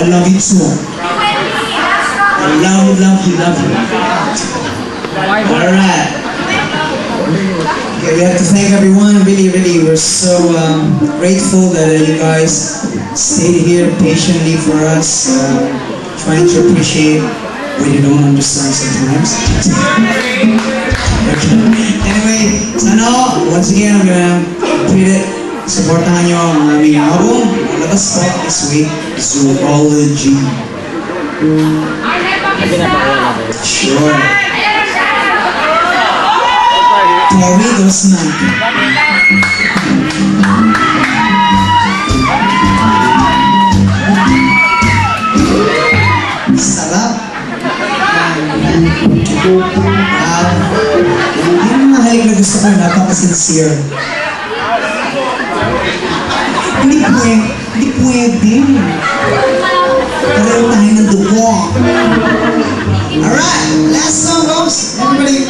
I love you too. I love you, love you, love you. Alright. Okay, we have to thank everyone. Really, really, we're so um, grateful that uh, you guys stayed here patiently for us, uh, trying to appreciate what you don't understand sometimes. Okay. Anyway, sana once again, I'm gonna repeat it. Supportahan nyo ang album. Malabas po this week, Zoology. Sure. Terry Guzman. Sarap. Ah, yung mahalig na gusto ko, napaka-sincere. Hindi pwede, hindi pwede. Pareho tayo ng dugo. Alright, last song, folks. Everybody.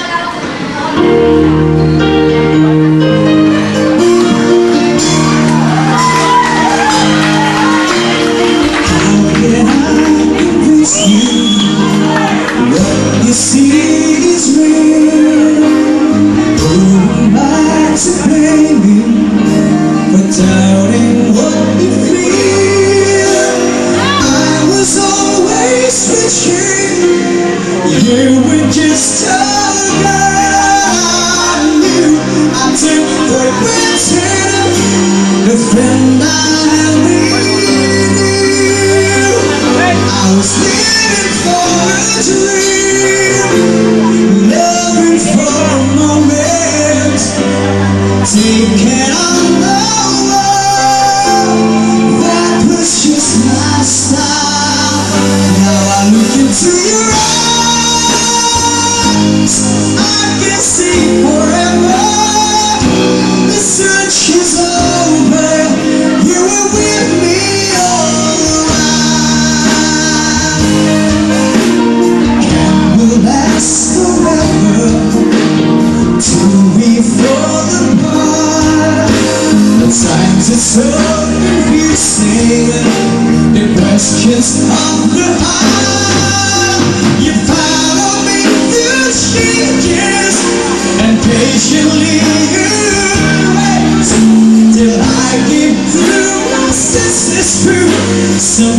How times it's so confusing. The questions of the heart. You follow me through changes and patiently you wait till I get through my senses through some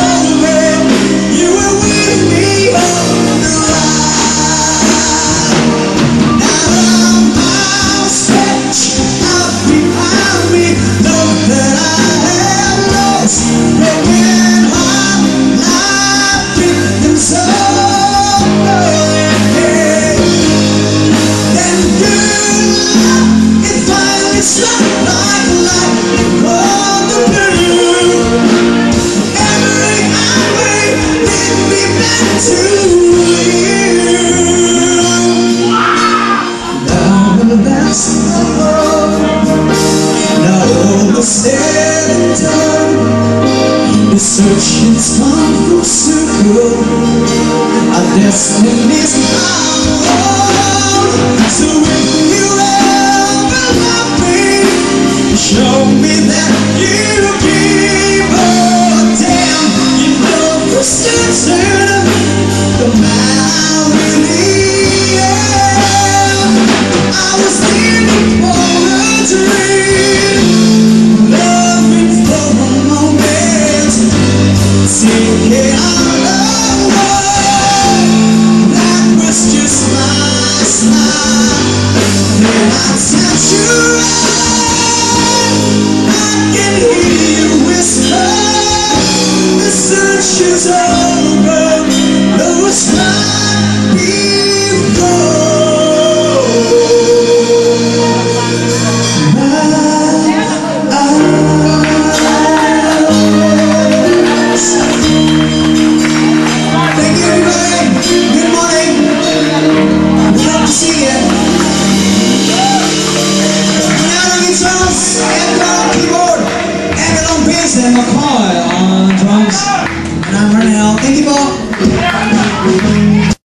done. The search has come full circle. Our destinies are